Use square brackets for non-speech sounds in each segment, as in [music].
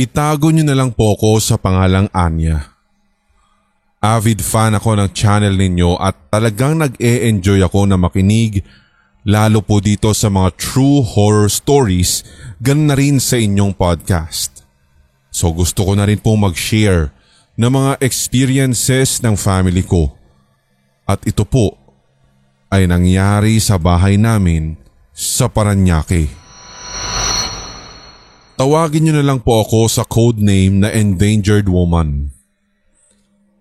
Itago niyo na lang po ako sa pangalang Anya. Avid fan ako ng channel ninyo at talagang nag-e-enjoy ako na makinig lalo po dito sa mga true horror stories gan na rin sa inyong podcast. So gusto ko na rin po mag-share ng mga experiences ng family ko. At ito po ay nangyari sa bahay namin sa Paranaque. Tawagin niyo na lang po ako sa code name na Endangered Woman.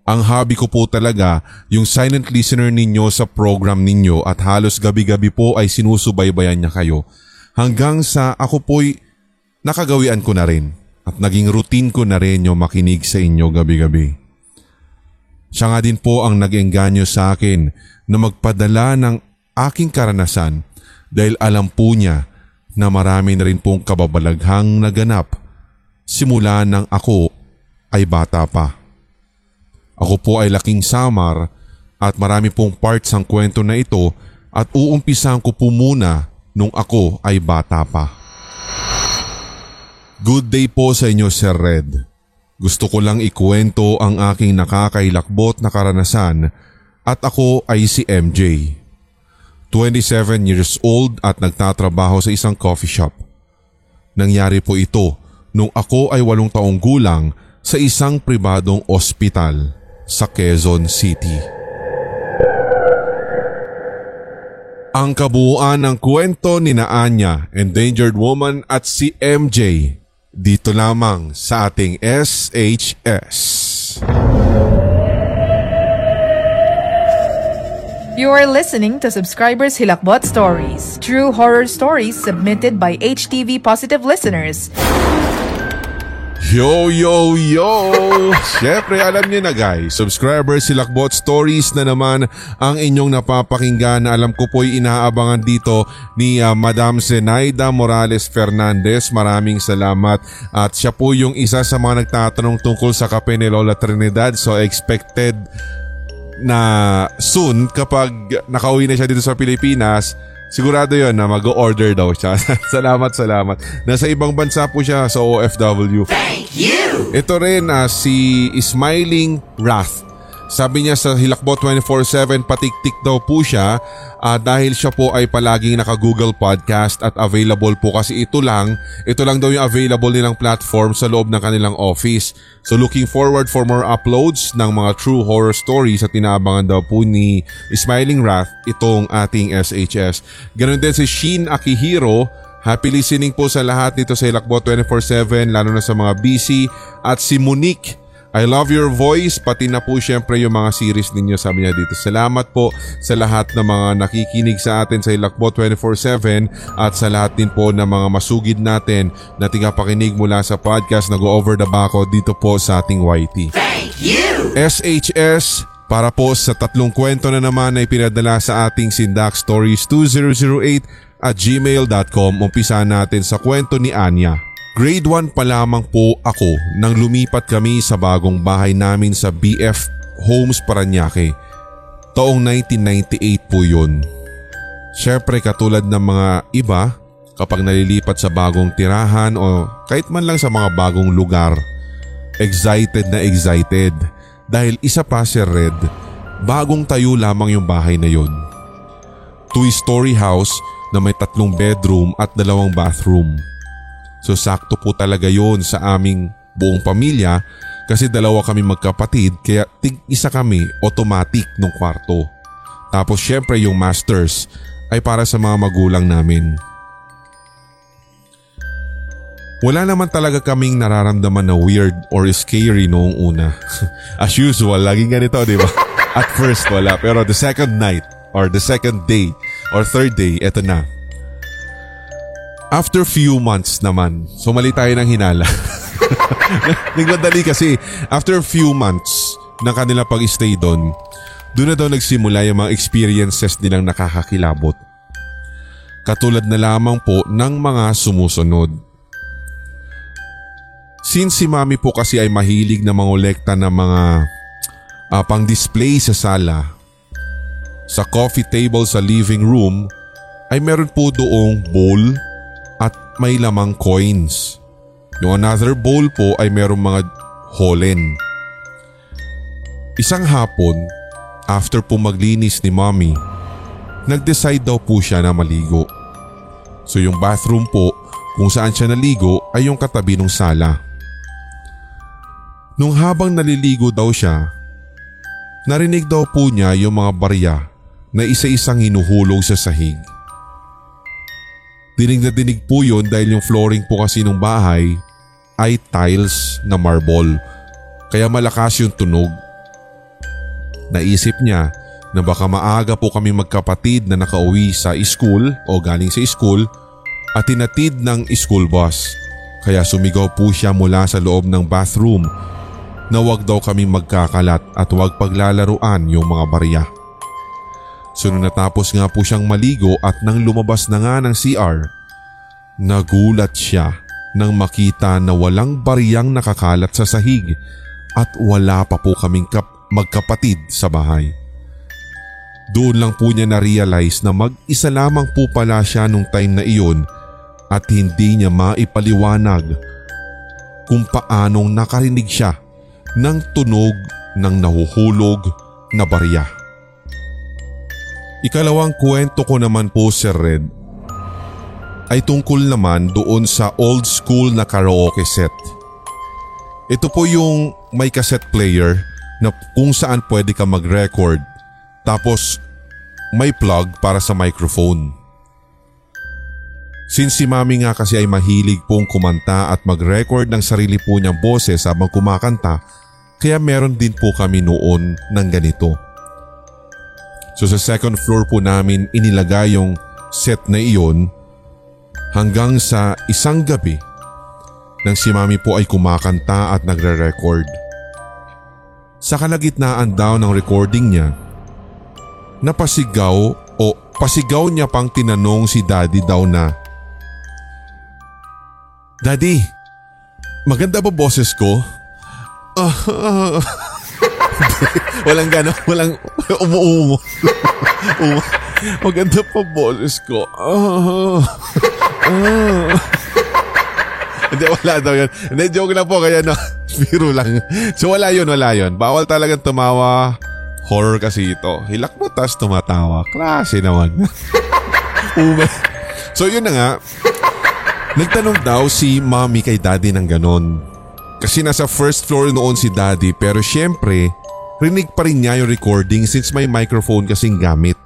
Ang hobby ko po talaga yung silent listener ninyo sa program ninyo at halos gabi-gabi po ay sinusubaybayan niya kayo hanggang sa ako po'y nakagawian ko na rin at naging routine ko na rin yung makinig sa inyo gabi-gabi. Siya nga din po ang nag-engganyo sa akin na magpadala ng aking karanasan dahil alam po niya na marami na rin pong kababalaghang naganap simula nang ako ay bata pa. Ako po ay laking samar at marami pong parts ang kwento na ito at uumpisan ko po muna nung ako ay bata pa. Good day po sa inyo Sir Red. Gusto ko lang ikwento ang aking nakakailakbot na karanasan at ako ay si MJ. 27 years old at nagtatrabaho sa isang coffee shop. Nangyari po ito nung ako ay walong taong gulang sa isang pribadong ospital sa Quezon City. Ang kabuuan ng kwento ni Naanya, Endangered Woman at si MJ dito lamang sa ating SHS. You are listening to Subscribers Hilakbot Stories, true horror stories submitted by HTV Positive listeners. Yo, yo, yo! [laughs] Siyempre, alam niyo na guys, subscribers si Lakbot Stories na naman ang inyong napapakinggan na alam ko po'y inaabangan dito ni uh, Madam Zenaida Morales Fernandez. Maraming salamat at siya po yung isa sa mga nagtatanong tungkol sa kape ni Lola Trinidad. So expected na soon kapag nakauwi na siya dito sa Pilipinas, sigurado yon na mag-order daw siya. [laughs] salamat, salamat. Nasa ibang bansa po siya sa OFW. Thank you! Ito rin uh, si Smiling Wrath. Sabi niya sa Hilakbot 24-7 patiktik daw po siya uh, dahil siya po ay palaging naka-Google Podcast at available po kasi ito lang, ito lang daw yung available nilang platform sa loob ng kanilang office. So looking forward for more uploads ng mga true horror stories at tinaabangan daw po ni Smiling Wrath itong ating SHS. Ganon din si Shin Akihiro Happy listening po sa lahat dito sa Hilakbot 24-7 lalo na sa mga busy at si Monique I love your voice, pati na po syempre yung mga series ninyo sabi niya dito. Salamat po sa lahat ng mga nakikinig sa atin sa Ilakbo 24-7 at sa lahat din po ng mga masugid natin na tigapakinig mula sa podcast na Go Over the Bako dito po sa ating YT. Thank you! SHS, para po sa tatlong kwento na naman na ipinadala sa ating Sindak Stories 2008 at gmail.com, umpisa natin sa kwento ni Anya. Grade 1 pa lamang po ako nang lumipat kami sa bagong bahay namin sa BF Homes Paranaque. Taong 1998 po yun. Siyempre katulad ng mga iba kapag nalilipat sa bagong tirahan o kahit man lang sa mga bagong lugar, excited na excited dahil isa pa si Red, bagong tayo lamang yung bahay na yon. Two-story house na may tatlong bedroom at dalawang bathroom. So sakto po talaga yon sa aming buong pamilya kasi dalawa kami magkapatid kaya tig isa kami automatic nung kwarto. Tapos syempre yung masters ay para sa mga magulang namin. Wala naman talaga kaming nararamdaman na weird or scary noong una. [laughs] As usual, laging ganito, di ba? [laughs] At first wala, pero the second night or the second day or third day, eto na. After few months naman, sumali tayo ng hinala. [laughs] Nagmadali kasi, after few months ng kanila pag-stay doon, doon na daw nagsimula yung mga experiences nilang nakakakilabot. Katulad na lamang po ng mga sumusunod. Since si mami po kasi ay mahilig na mangolekta ng mga uh, pang-display sa sala, sa coffee table sa living room ay meron po doong bowl, may lamang coins. Yung another bowl po ay merong mga holen. Isang hapon, after po maglinis ni mommy, nag-decide daw po siya na maligo. So yung bathroom po kung saan siya naligo ay yung katabi ng sala. Nung habang naliligo daw siya, narinig daw po niya yung mga barya na isa-isang hinuhulog sa sahig. Dinig na dinig po yun dahil yung flooring po kasi ng bahay ay tiles na marble kaya malakas yung tunog. Naisip niya na baka maaga po kami magkapatid na nakauwi sa school o galing sa school at tinatid ng school bus. Kaya sumigaw po siya mula sa loob ng bathroom na wag daw kami magkakalat at wag paglalaruan yung mga barya. So nung natapos nga po siyang maligo at nang lumabas na nga ng CR, nagulat siya nang makita na walang bariyang nakakalat sa sahig at wala pa po kaming kap- magkapatid sa bahay. Doon lang po niya na-realize na mag-isa lamang po pala siya nung time na iyon at hindi niya maipaliwanag kung paanong nakarinig siya ng tunog ng nahuhulog na barya. Ikalawang kwento ko naman po Sir Red ay tungkol naman doon sa old school na karaoke set. Ito po yung may cassette player na kung saan pwede ka mag-record tapos may plug para sa microphone. Since si mami nga kasi ay mahilig pong kumanta at mag-record ng sarili po niyang boses habang kumakanta, kaya meron din po kami noon ng ganito. So sa second floor po namin inilagay yung set na iyon hanggang sa isang gabi nang si mami po ay kumakanta at nagre-record. Sa kalagitnaan daw ng recording niya, napasigaw o pasigaw niya pang tinanong si daddy daw na Daddy, maganda ba boses ko? [laughs] Ah, ah. [laughs] walang gano, walang umuungo. [laughs] Um, maganda pa boses ko. Ah, [laughs] ah. Hindi, wala daw yun. Hindi, joke lang po. Kaya no, biro lang. So wala yun, wala yun. Bawal talagang tumawa. Horror kasi ito. Hilak mo tas tumatawa. Klase naman. Umay. so yun na nga. Nagtanong daw si mommy kay daddy ng ganon. Kasi nasa first floor noon si daddy pero syempre rinig pa rin niya yung recording since may microphone kasing gamit.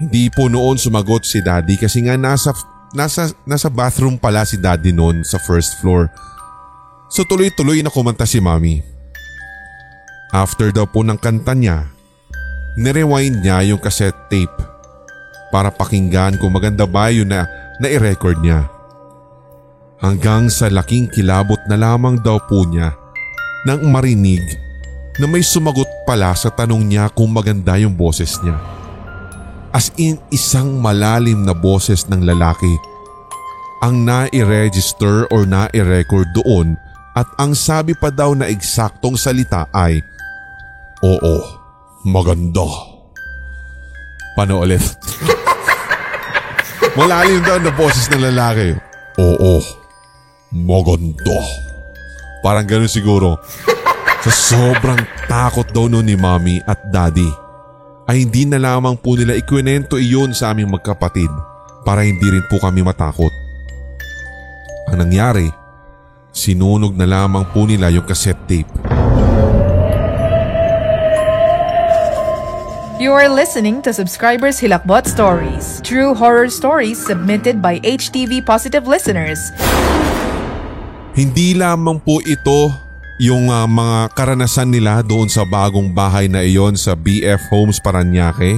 Hindi po noon sumagot si daddy kasi nga nasa, nasa, nasa bathroom pala si daddy noon sa first floor. So tuloy-tuloy na kumanta si mommy. After daw po ng kanta niya, nirewind niya yung cassette tape para pakinggan kung maganda ba yun na na-record niya. Hanggang sa laking kilabot na lamang daw po niya nang marinig na may sumagot pala sa tanong niya kung maganda yung boses niya. As in isang malalim na boses ng lalaki ang na-register or na-record doon at ang sabi pa daw na eksaktong salita ay Oo, maganda. Paano ulit? [laughs] Malalim daw na boses ng lalaki. Oo, maganda. Parang ganun siguro. Sa sobrang takot daw noon ni mommy at daddy ay hindi na lamang po nila ikwento iyon sa aming magkapatid para hindi rin po kami matakot. Ang nangyari, sinunog na lamang po nila yung cassette tape. You are listening to Subscribers Hilakbot Stories, true horror stories submitted by HTV Positive listeners. Hindi lamang po ito yung ah, mga karanasan nila doon sa bagong bahay na iyon sa BF Homes Paranaque.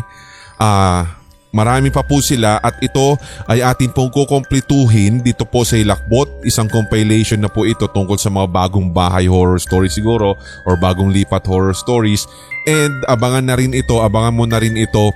Ah, marami pa po sila at ito ay atin pong kukomplituhin dito po sa Hilakbot. Isang compilation na po ito tungkol sa mga bagong bahay horror stories siguro or bagong lipat horror stories. And abangan na rin ito, abangan mo na rin ito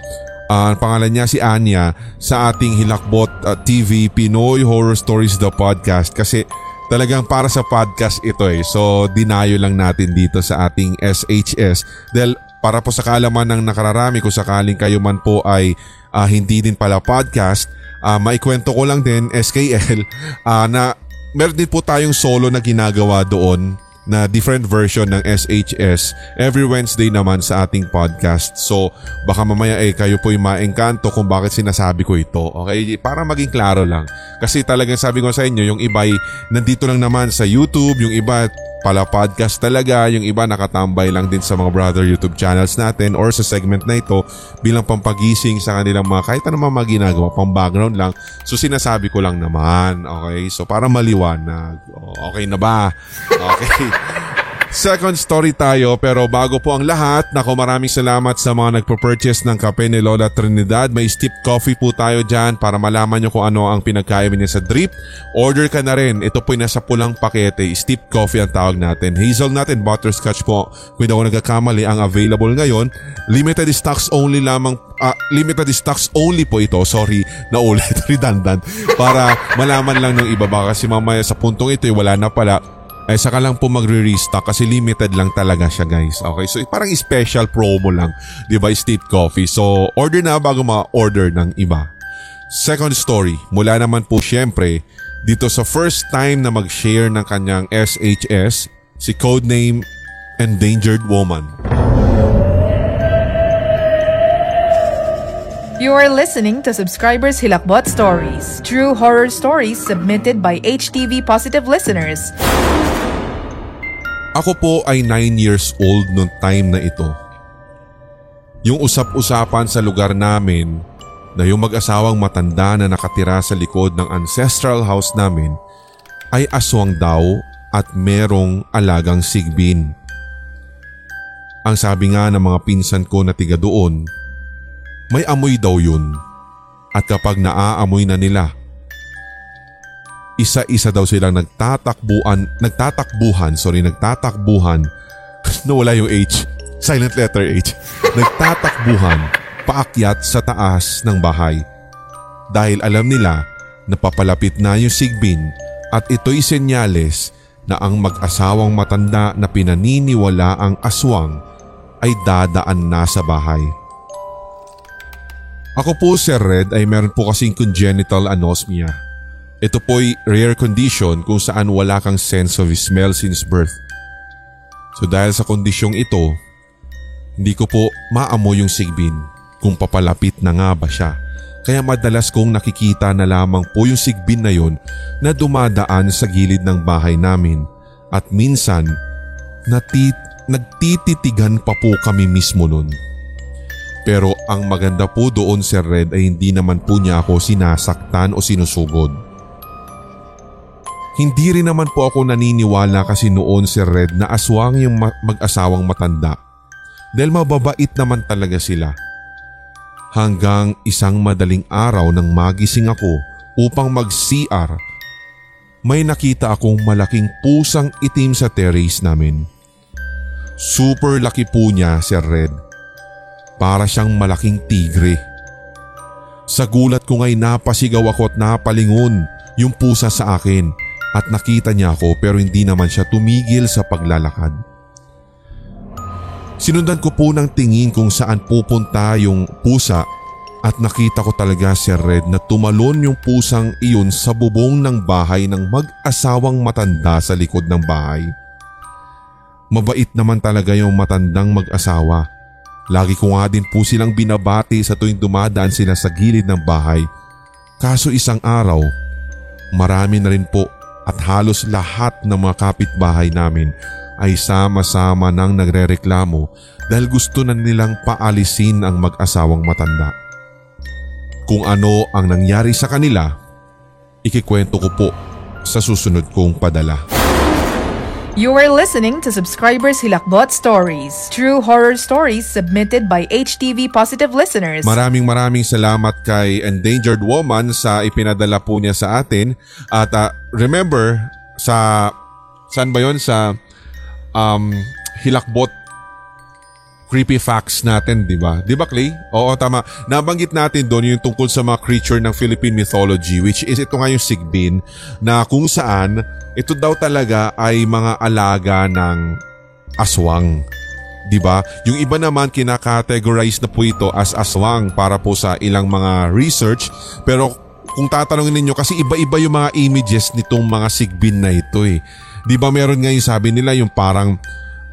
ang pangalan niya si Anya sa ating Hilakbot ah, TV Pinoy Horror Stories the Podcast kasi talagang para sa podcast ito eh. So dinayo lang natin dito sa ating SHS dahil para po sa kaalaman ng nakararami kung sakaling kayo man po ay ah, hindi din pala podcast, ah, maikwento ko lang din SKL ah, na meron din po tayong solo na ginagawa doon na different version ng SHS every Wednesday naman sa ating podcast. So baka mamaya eh kayo po yung maengkanto kung bakit sinasabi ko ito. Okay? Para maging klaro lang. Kasi talagang sabi ko sa inyo, yung iba ay nandito lang naman sa YouTube, yung iba pala podcast talaga, yung iba nakatambay lang din sa mga brother YouTube channels natin or sa segment na ito bilang pampagising sa kanilang mga kahit ano mga ginagawa, pang background lang. So sinasabi ko lang naman, okay? So para maliwanag, okay na ba? Okay. [laughs] Second story tayo pero bago po ang lahat, nako maraming salamat sa mga nagpo-purchase ng kape ni Lola Trinidad. May steep coffee po tayo dyan para malaman nyo kung ano ang pinagkaiba niya sa drip. Order ka na rin. Ito po nasa pulang pakete. Steep coffee ang tawag natin. Hazelnut and butterscotch po. Kung ako nagkakamali ang available ngayon. Limited stocks only lamang uh, limited stocks only po ito. Sorry, na ulit [laughs] redundant. Para malaman lang ng iba baka kasi mamaya sa puntong ito wala na pala ay eh, saka lang po magre-restock kasi limited lang talaga siya guys. Okay, so parang special promo lang, di ba, State Coffee. So order na bago ma-order ng iba. Second story, mula naman po syempre dito sa first time na mag-share ng kanyang SHS, si codename Endangered Woman. You are listening to Subscribers Hilakbot Stories, true horror stories submitted by HTV Positive listeners. Ako po ay 9 years old noong time na ito. Yung usap-usapan sa lugar namin na yung mag-asawang matanda na nakatira sa likod ng ancestral house namin ay aswang daw at merong alagang sigbin. Ang sabi nga ng mga pinsan ko na tiga doon, may amoy daw yun at kapag naaamoy na nila isa-isa daw silang nagtatakbuhan, nagtatakbuhan, sorry, nagtatakbuhan, [laughs] nawala yung H, silent letter H, [laughs] nagtatakbuhan paakyat sa taas ng bahay. Dahil alam nila na papalapit na yung sigbin at ito'y senyales na ang mag-asawang matanda na pinaniniwala ang aswang ay dadaan na sa bahay. Ako po Sir Red ay meron po kasing congenital anosmia ito po'y rare condition kung saan wala kang sense of smell since birth. So dahil sa kondisyong ito, hindi ko po maamoy yung sigbin kung papalapit na nga ba siya. Kaya madalas kong nakikita na lamang po yung sigbin na yon na dumadaan sa gilid ng bahay namin at minsan natit nagtititigan pa po kami mismo nun. Pero ang maganda po doon Sir Red ay hindi naman po niya ako sinasaktan o sinusugod. Hindi rin naman po ako naniniwala kasi noon si Red na aswang yung mag-asawang matanda. Dahil mababait naman talaga sila. Hanggang isang madaling araw nang magising ako upang mag-CR, may nakita akong malaking pusang itim sa terrace namin. Super laki po niya si Red. Para siyang malaking tigre. Sa gulat ko nga'y napasigaw ako at napalingon yung pusa sa akin at nakita niya ako pero hindi naman siya tumigil sa paglalakad. Sinundan ko po ng tingin kung saan pupunta yung pusa at nakita ko talaga si Red na tumalon yung pusang iyon sa bubong ng bahay ng mag-asawang matanda sa likod ng bahay. Mabait naman talaga yung matandang mag-asawa. Lagi ko nga din po silang binabati sa tuwing dumadaan sila sa gilid ng bahay. Kaso isang araw, marami na rin po at halos lahat ng mga kapitbahay namin ay sama-sama nang nagrereklamo dahil gusto na nilang paalisin ang mag-asawang matanda. Kung ano ang nangyari sa kanila, ikikwento ko po sa susunod kong padala. You are listening to Subscribers Hilakbot Stories, true horror stories submitted by HTV Positive listeners. Maraming maraming salamat kay Endangered Woman sa ipinadala po niya sa atin. At uh, remember, sa, saan ba yon Sa um, Hilakbot creepy facts natin, di ba? Di ba Clay? Oo, tama. Nabanggit natin doon yung tungkol sa mga creature ng Philippine mythology which is ito nga yung Sigbin na kung saan ito daw talaga ay mga alaga ng aswang. 'di ba? Yung iba naman kinakategorize na po ito as aswang para po sa ilang mga research pero kung tatanungin ninyo kasi iba-iba yung mga images nitong mga sigbin na ito eh. Di ba meron nga yung sabi nila yung parang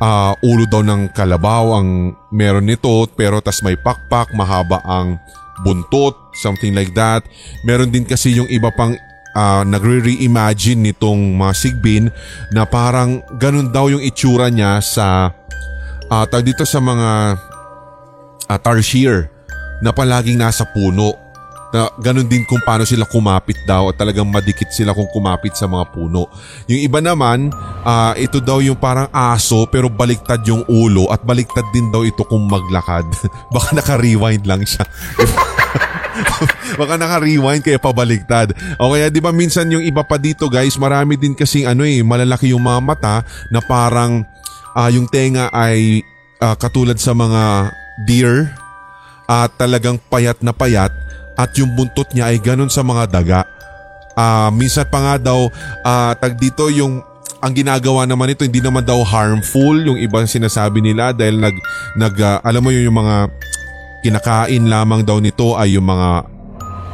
uh, ulo daw ng kalabaw ang meron nito pero tas may pakpak, mahaba ang buntot, something like that. Meron din kasi yung iba pang uh, nagre-reimagine nitong mga sigbin na parang ganun daw yung itsura niya sa uh, dito sa mga uh, tarsier na palaging nasa puno. Na ganun din kung paano sila kumapit daw at talagang madikit sila kung kumapit sa mga puno. Yung iba naman, uh, ito daw yung parang aso pero baliktad yung ulo at baliktad din daw ito kung maglakad. [laughs] Baka naka-rewind lang siya. [laughs] Baka naka-rewind kaya pabaliktad. O kaya di ba minsan yung iba pa dito guys, marami din kasing ano eh, malalaki yung mga mata na parang uh, yung tenga ay uh, katulad sa mga deer at uh, talagang payat na payat at yung buntot niya ay ganun sa mga daga. Uh, minsan pa nga daw uh, tag dito yung ang ginagawa naman ito hindi naman daw harmful yung ibang sinasabi nila dahil nag nag uh, alam mo yun yung mga kinakain lamang daw nito ay yung mga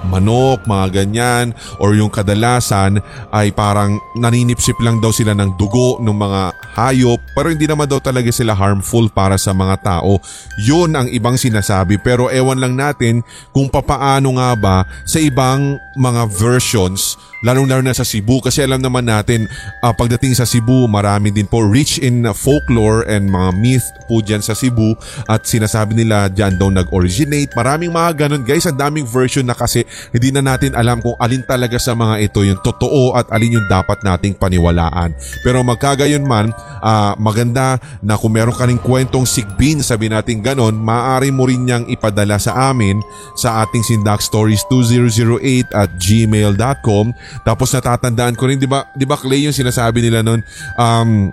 manok, mga ganyan or yung kadalasan ay parang naninipsip lang daw sila ng dugo ng mga hayop pero hindi naman daw talaga sila harmful para sa mga tao. Yun ang ibang sinasabi pero ewan lang natin kung papaano nga ba sa ibang mga versions lalong-lalo na sa Cebu kasi alam naman natin uh, pagdating sa Cebu marami din po rich in folklore and mga myth po dyan sa Cebu. At sinasabi nila dyan daw nag-originate. Maraming mga ganun. Guys ang daming version na kasi hindi na natin alam kung alin talaga sa mga ito yung totoo at alin yung dapat nating paniwalaan. Pero magkagayon man uh, maganda na kung meron ka rin kwentong sigbin sabi natin ganon maaari mo rin niyang ipadala sa amin sa ating Sindak Stories 2008 at gmail.com tapos natatandaan ko rin, di ba, di ba Clay yung sinasabi nila noon, um,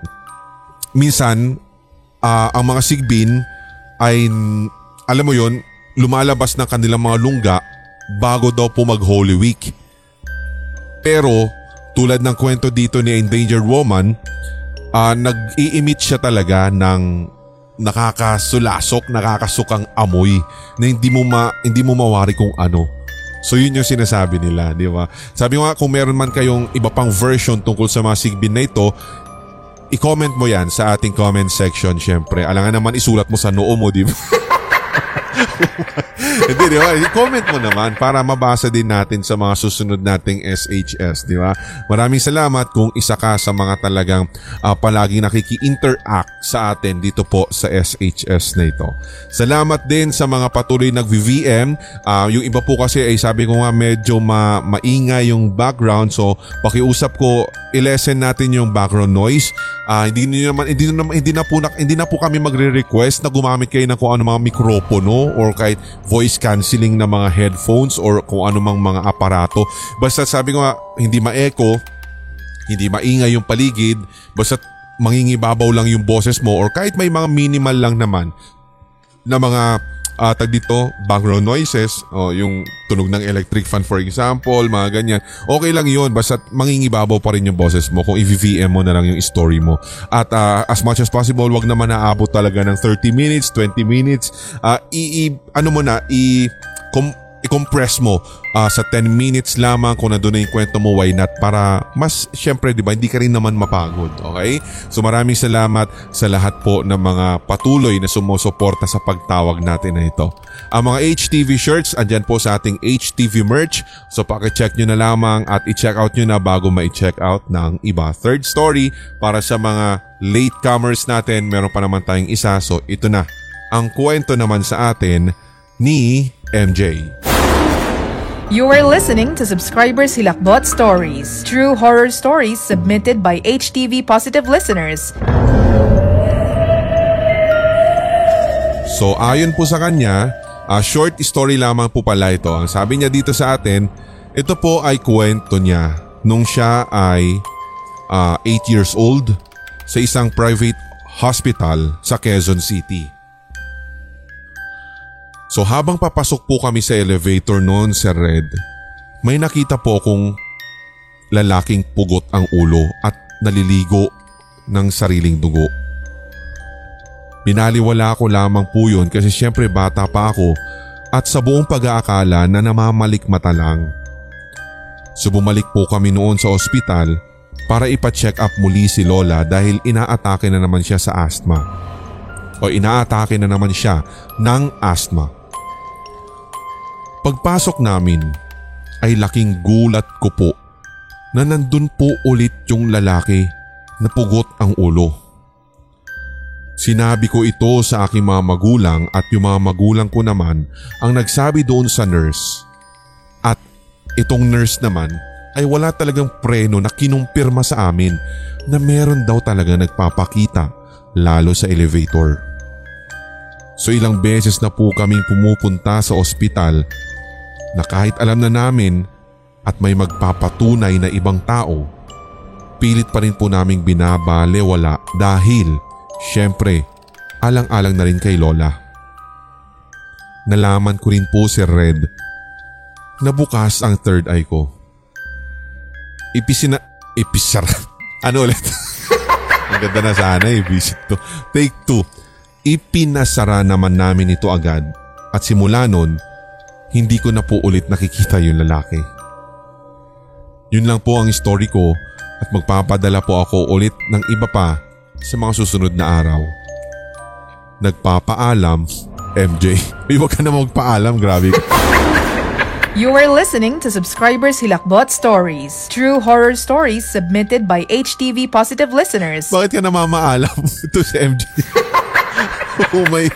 minsan, uh, ang mga sigbin ay, alam mo yon lumalabas ng kanilang mga lungga bago daw po mag Holy Week. Pero tulad ng kwento dito ni Endangered Woman, uh, nag-i-emit siya talaga ng nakakasulasok, nakakasukang amoy na hindi mo ma hindi mo mawari kung ano. So yun yung sinasabi nila, di ba? Sabi nga kung meron man kayong iba pang version tungkol sa mga sigbin na ito, i-comment mo yan sa ating comment section syempre. Alangan naman isulat mo sa noo mo, di ba? [laughs] [laughs] Hindi, di ba? I-comment mo naman para mabasa din natin sa mga susunod nating SHS, di ba? Maraming salamat kung isa ka sa mga talagang uh, palaging nakiki-interact sa atin dito po sa SHS na ito. Salamat din sa mga patuloy nag-VVM. Uh, yung iba po kasi ay sabi ko nga medyo ma maingay yung background so pakiusap ko i-lessen natin yung background noise. Uh, hindi naman hindi na, hindi na po na, hindi na po kami magre-request na gumamit kayo ng kung ano mga mikropono or kahit voice cancelling na mga headphones or kung ano mang mga aparato. Basta sabi ko nga hindi ma-echo, hindi maingay yung paligid, basta mangingibabaw lang yung boses mo or kahit may mga minimal lang naman na mga uh, tag dito, background noises, o yung tunog ng electric fan for example, mga ganyan. Okay lang yun, basta mangingibabaw pa rin yung boses mo kung i-VVM mo na lang yung story mo. At uh, as much as possible, wag naman naabot talaga ng 30 minutes, 20 minutes. Uh, i, i ano mo na, i- com- i-compress mo uh, sa 10 minutes lamang kung nandun na yung kwento mo, why not? Para mas, syempre, di ba, hindi ka rin naman mapagod, okay? So maraming salamat sa lahat po ng mga patuloy na sumusuporta sa pagtawag natin na ito. Ang mga HTV shirts, andyan po sa ating HTV merch. So pakicheck nyo na lamang at i-check out nyo na bago ma-check out ng iba. Third story, para sa mga latecomers natin, meron pa naman tayong isa. So ito na, ang kwento naman sa atin ni MJ. You are listening to Subscribers Hilakbot Stories, true horror stories submitted by HTV Positive listeners. So ayon po sa kanya, uh, short story lamang po pala ito. Ang sabi niya dito sa atin, ito po ay kwento niya nung siya ay 8 uh, ah, years old sa isang private hospital sa Quezon City. So habang papasok po kami sa elevator noon sa Red, may nakita po kong lalaking pugot ang ulo at naliligo ng sariling dugo. Binaliwala ko lamang po yun kasi syempre bata pa ako at sa buong pag-aakala na namamalik mata lang. So bumalik po kami noon sa ospital para ipa-check up muli si Lola dahil inaatake na naman siya sa asthma. O inaatake na naman siya ng asthma. Pagpasok namin ay laking gulat ko po na nandun po ulit yung lalaki na pugot ang ulo. Sinabi ko ito sa aking mga magulang at yung mga magulang ko naman ang nagsabi doon sa nurse. At itong nurse naman ay wala talagang preno na kinumpirma sa amin na meron daw talaga nagpapakita lalo sa elevator. So ilang beses na po kaming pumupunta sa ospital na kahit alam na namin at may magpapatunay na ibang tao, pilit pa rin po naming binabale wala dahil syempre alang-alang na rin kay Lola. Nalaman ko rin po si Red na bukas ang third eye ko. Ipisina... Ipisara... [laughs] Ano ulit? [laughs] ang ganda na sana eh, visit to. Take two. Ipinasara naman namin ito agad at simula nun, hindi ko na po ulit nakikita yung lalaki. Yun lang po ang story ko at magpapadala po ako ulit ng iba pa sa mga susunod na araw. Nagpapaalam, MJ. Ay, [laughs] wag ka na magpaalam, grabe. [laughs] You are listening to Subscribers Hilakbot Stories, true horror stories submitted by HTV Positive listeners. Bakit ka namamaalam? [laughs] Ito si MJ. Who may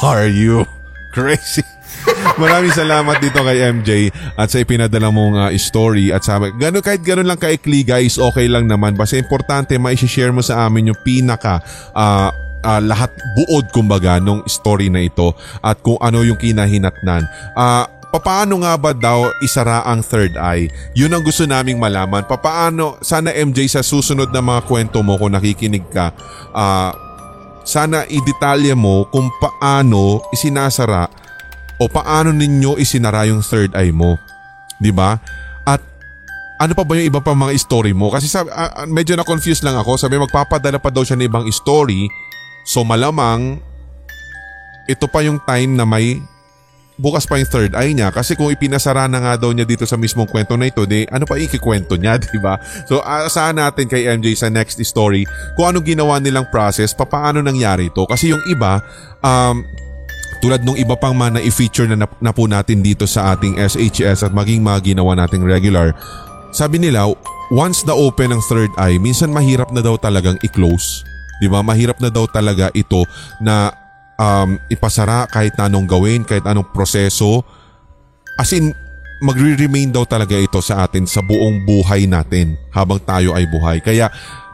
are you? Crazy. [laughs] Maraming salamat dito kay MJ at sa ipinadala mong uh, story at sa gano kahit gano'n lang kaikli guys okay lang naman basta importante mai-share mo sa amin yung pinaka uh, uh, lahat buod kumbaga nung story na ito at kung ano yung kinahinatnan. Uh, papaano nga ba daw isara ang third eye? Yun ang gusto naming malaman. Papaano, sana MJ sa susunod na mga kwento mo kung nakikinig ka, uh, sana idetalye mo kung paano isinasara o paano ninyo isinara yung third eye mo. 'Di ba? At ano pa ba yung iba pa mga story mo? Kasi sabi, uh, medyo na-confuse lang ako. Sabi magpapadala pa daw siya ng ibang story. So malamang ito pa yung time na may bukas pa yung third eye niya kasi kung ipinasara na nga daw niya dito sa mismong kwento na ito, di ano pa ikikwento niya, [laughs] di ba? So asahan natin kay MJ sa next story kung ano ginawa nilang process, paano nangyari ito. Kasi yung iba, um, tulad nung iba pang mga na-feature na, na po natin dito sa ating SHS at maging mga ginawa nating regular, sabi nila, once na open ang third eye, minsan mahirap na daw talagang i-close. Di ba? Mahirap na daw talaga ito na um, ipasara kahit anong gawin, kahit anong proseso. As in, magre-remain daw talaga ito sa atin sa buong buhay natin habang tayo ay buhay. Kaya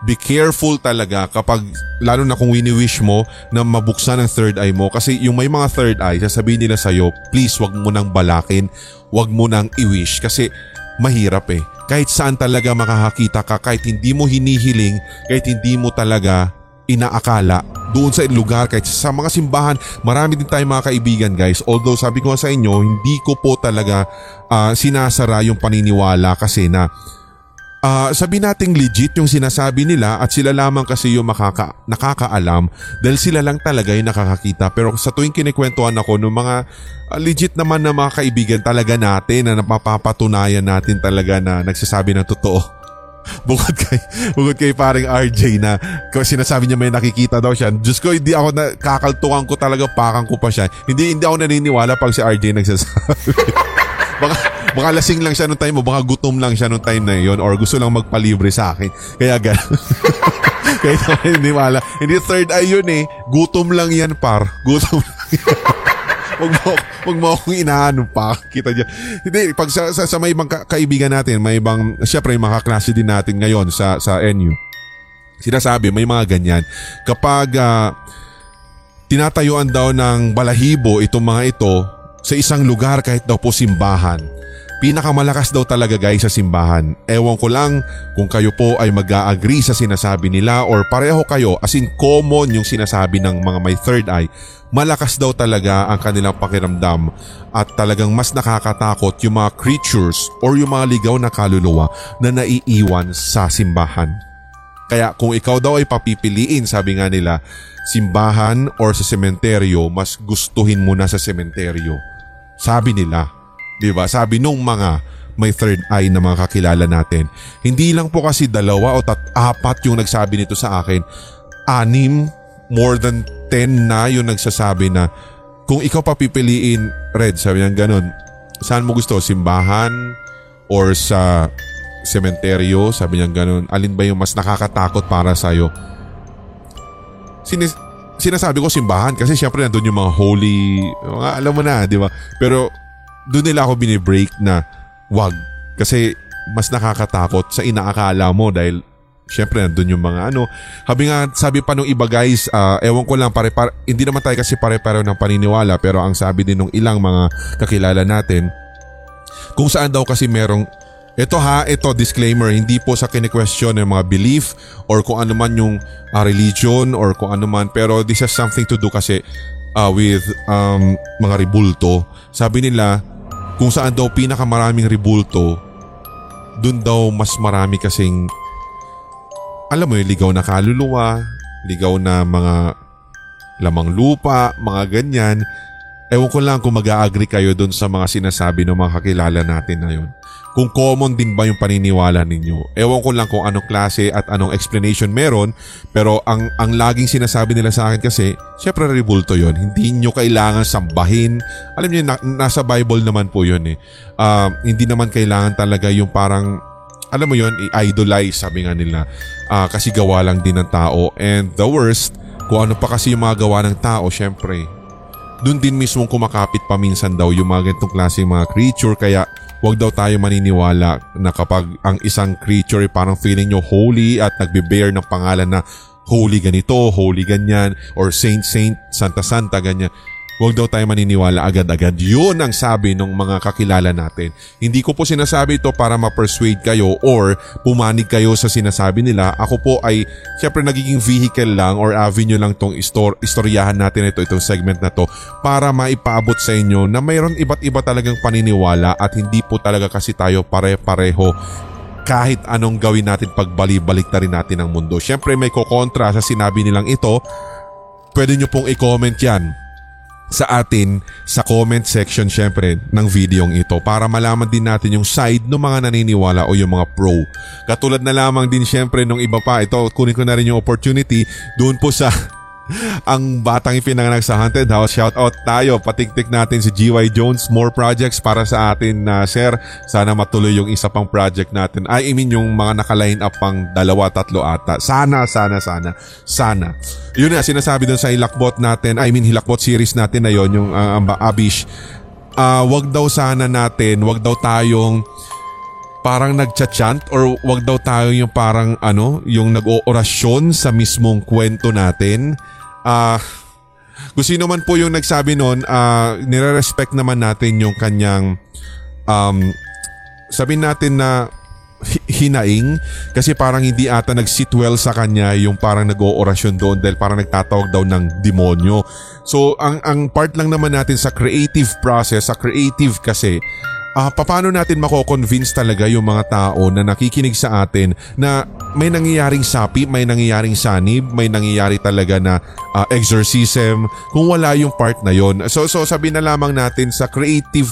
be careful talaga kapag lalo na kung wini-wish mo na mabuksan ang third eye mo. Kasi yung may mga third eye sasabihin nila sa'yo please wag mo nang balakin. Wag mo nang i-wish. Kasi mahirap eh. Kahit saan talaga makakakita ka kahit hindi mo hinihiling kahit hindi mo talaga inaakala doon sa lugar kahit sa mga simbahan marami din tayong mga kaibigan guys. Although sabi ko sa inyo hindi ko po talaga uh, sinasara yung paniniwala kasi na uh, sabi nating legit yung sinasabi nila at sila lamang kasi yung makaka, nakakaalam dahil sila lang talaga yung nakakakita. Pero sa tuwing kinikwentuhan ako ng mga uh, legit naman na mga kaibigan talaga natin na napapatunayan natin talaga na nagsasabi ng totoo. [laughs] bukod kay bukod kay paring RJ na sinasabi niya may nakikita daw siya. Diyos ko, hindi ako na kakaltukan ko talaga, pakang ko pa siya. Hindi hindi ako naniniwala pag si RJ nagsasabi. [laughs] baka, baka lasing lang siya nung time mo, baka gutom lang siya nung time na yon or gusto lang magpalibre sa akin. Kaya gano'n. [laughs] Kaya hindi wala. Hindi third eye yun eh. Gutom lang yan par. Gutom lang [laughs] yan. Huwag mo, huwag akong inaano pa. Kita niya. Hindi, pag sa, sa, sa may ibang ka, kaibigan natin, may ibang, syempre mga kaklase din natin ngayon sa, sa NU. Sinasabi, may mga ganyan. Kapag uh, tinatayuan daw ng balahibo itong mga ito, sa isang lugar kahit daw po simbahan. Pinakamalakas daw talaga guys sa simbahan. Ewan ko lang kung kayo po ay mag-agree sa sinasabi nila or pareho kayo as in common yung sinasabi ng mga may third eye. Malakas daw talaga ang kanilang pakiramdam at talagang mas nakakatakot yung mga creatures or yung mga ligaw na kaluluwa na naiiwan sa simbahan. Kaya kung ikaw daw ay papipiliin sabi nga nila simbahan or sa sementeryo, mas gustuhin mo na sa sementeryo. Sabi nila, 'di ba? Sabi nung mga may third eye na mga kakilala natin. Hindi lang po kasi dalawa o tat apat yung nagsabi nito sa akin. Anim, more than 10 na yung nagsasabi na kung ikaw papipiliin, Red, sabi niya ganun, saan mo gusto? Simbahan or sa sementeryo? Sabi niya ganun. Alin ba yung mas nakakatakot para sa'yo? Sinis sinasabi ko simbahan kasi syempre nandun yung mga holy, mga alam mo na, di ba? Pero doon nila ako binibreak na wag. Kasi mas nakakatakot sa inaakala mo dahil syempre nandun yung mga ano. Habi nga, sabi pa nung iba guys, uh, ewan ko lang, pare, pare, hindi naman tayo kasi pare-pareho ng paniniwala pero ang sabi din ng ilang mga kakilala natin, kung saan daw kasi merong ito ha, ito disclaimer, hindi po sa kine-question ng mga belief or kung ano man yung uh, religion or kung ano man pero this has something to do kasi uh, with um, mga ribulto. Sabi nila kung saan daw pinakamaraming ribulto, dun daw mas marami kasing alam mo yung ligaw na kaluluwa, ligaw na mga lamang lupa, mga ganyan. Ewan ko lang kung mag-agree kayo dun sa mga sinasabi ng mga kakilala natin na yun kung common din ba yung paniniwala ninyo. Ewan ko lang kung anong klase at anong explanation meron pero ang, ang laging sinasabi nila sa akin kasi syempre ribulto yon Hindi nyo kailangan sambahin. Alam niyo na, nasa Bible naman po yun eh. Uh, hindi naman kailangan talaga yung parang alam mo yon i-idolize sabi nga nila uh, kasi gawa lang din ng tao and the worst kung ano pa kasi yung mga gawa ng tao syempre doon din mismo kumakapit paminsan daw yung mga ganitong klase mga creature kaya Huwag daw tayo maniniwala na kapag ang isang creature ay parang feeling nyo holy at nagbe-bear ng pangalan na holy ganito, holy ganyan, or saint saint, santa santa ganyan. Huwag daw tayo maniniwala agad-agad. Yun ang sabi ng mga kakilala natin. Hindi ko po sinasabi ito para ma-persuade kayo or pumanig kayo sa sinasabi nila. Ako po ay syempre nagiging vehicle lang or avenue lang tong istor istoryahan natin ito, itong segment na to para maipaabot sa inyo na mayroon iba't iba talagang paniniwala at hindi po talaga kasi tayo pare-pareho kahit anong gawin natin pagbali-balik na rin natin ang mundo. Syempre may kokontra sa sinabi nilang ito. Pwede nyo pong i-comment yan sa atin sa comment section syempre ng videong ito para malaman din natin yung side ng mga naniniwala o yung mga pro. Katulad na lamang din syempre nung iba pa, ito kunin ko na rin yung opportunity doon po sa ang batang ipinanganak sa Haunted House. Shout out tayo. Patiktik natin si GY Jones. More projects para sa atin na uh, sir. Sana matuloy yung isa pang project natin. I mean yung mga naka-line up pang dalawa, tatlo ata. Sana, sana, sana. Sana. Yun na, sinasabi dun sa Hilakbot natin. I mean Hilakbot series natin na yon yung uh, Abish. Uh, wag daw sana natin, wag daw tayong parang nagcha-chant or wag daw tayo yung parang ano, yung nag-oorasyon sa mismong kwento natin Ah, uh, kung sino man po yung nagsabi noon, uh, nire-respect naman natin yung kanyang um, sabihin natin na hinaing kasi parang hindi ata nag-sit well sa kanya yung parang nag-oorasyon doon dahil parang nagtatawag daw ng demonyo. So ang ang part lang naman natin sa creative process, sa creative kasi uh, paano natin mako-convince talaga yung mga tao na nakikinig sa atin na may nangyayaring sapi, may nangyayaring sanib, may nangyayari talaga na uh, exorcism kung wala yung part na yon. So so sabi na lamang natin sa creative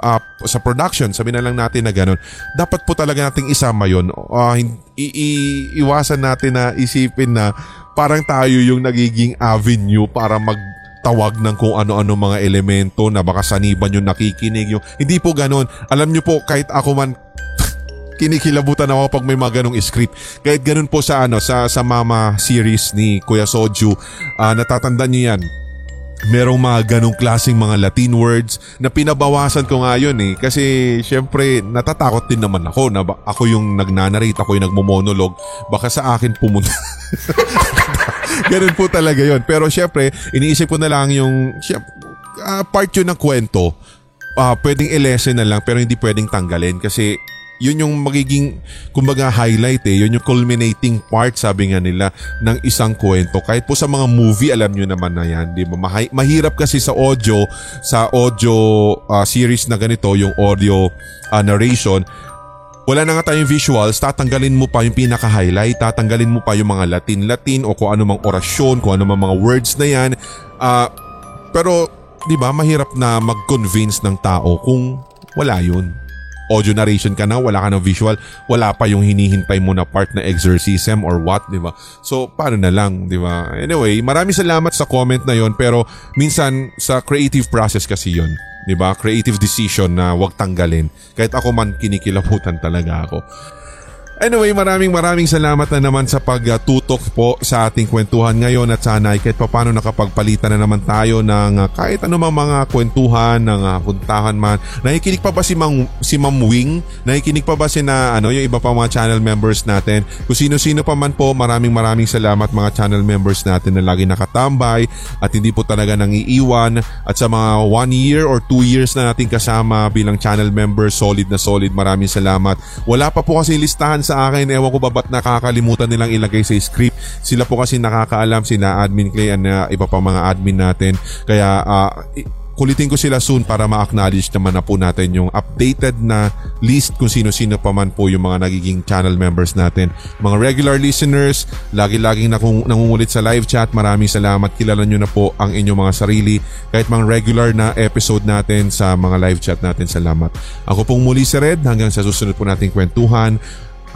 uh, sa production, sabi na lang natin na ganun, dapat po talaga nating isama yon. Uh, iiwasan natin na isipin na parang tayo yung nagiging avenue para mag tawag ng kung ano-ano mga elemento na baka saniban yung nakikinig. Yung, hindi po ganon. Alam nyo po kahit ako man [laughs] kinikilabutan ako pag may mga ganong script. Kahit ganun po sa ano sa sa Mama series ni Kuya Soju, uh, natatandaan niyo yan merong mga ganong klaseng mga Latin words na pinabawasan ko nga yun eh. Kasi syempre natatakot din naman ako na ako yung nagnanarate, ako yung nagmo-monologue. Baka sa akin pumunta. [laughs] Ganun po talaga yon Pero syempre, iniisip ko na lang yung uh, part yun ng kwento. Uh, pwedeng i-lesson na lang pero hindi pwedeng tanggalin. Kasi yun yung magiging kumbaga highlight eh. Yun yung culminating part sabi nga nila ng isang kwento. Kahit po sa mga movie alam nyo naman na yan di ba? Mahi- mahirap kasi sa audio sa audio uh, series na ganito yung audio uh, narration wala na nga tayong visuals, tatanggalin mo pa yung pinaka-highlight, tatanggalin mo pa yung mga Latin-Latin o kung ano mang orasyon, kung ano mang mga words na yan. Uh, pero, di ba, mahirap na mag-convince ng tao kung wala yun. Audio narration ka na, wala ka ng visual, wala pa yung hinihintay mo na part na exorcism or what, di ba? So, paano na lang, di ba? Anyway, maraming salamat sa comment na yon pero minsan sa creative process kasi yon 'di ba? Creative decision na wag tanggalin. Kahit ako man kinikilabutan talaga ako. Anyway, maraming maraming salamat na naman sa pagtutok po sa ating kwentuhan ngayon at sana ay kahit papano nakapagpalitan na naman tayo ng uh, kahit anumang mga kwentuhan ng uh, puntahan man. Nakikinig pa ba si, Mang, si Ma'am Wing? Nakikinig pa ba si na ano, yung iba pa mga channel members natin? Kung sino-sino pa man po, maraming maraming salamat mga channel members natin na lagi nakatambay at hindi po talaga nang iiwan at sa mga one year or two years na natin kasama bilang channel member, solid na solid. Maraming salamat. Wala pa po kasi listahan sa akin, ewan ko ba ba't nakakalimutan nilang ilagay sa script. Sila po kasi nakakaalam, sila admin Clay and uh, iba pa mga admin natin. Kaya uh, kulitin ko sila soon para ma-acknowledge naman na po natin yung updated na list kung sino-sino pa man po yung mga nagiging channel members natin. Mga regular listeners, lagi-laging nakung, nangungulit sa live chat, maraming salamat. Kilala nyo na po ang inyong mga sarili. Kahit mga regular na episode natin sa mga live chat natin, salamat. Ako pong muli si Red, hanggang sa susunod po nating kwentuhan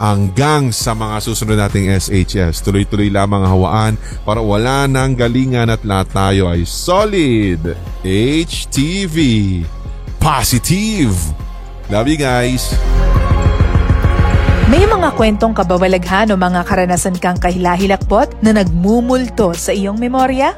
hanggang sa mga susunod nating SHS. Tuloy-tuloy lamang hawaan para wala nang galingan at lahat tayo ay solid. HTV. Positive. Love you guys. May mga kwentong kababalaghan o mga karanasan kang kahilahilakbot na nagmumulto sa iyong memorya?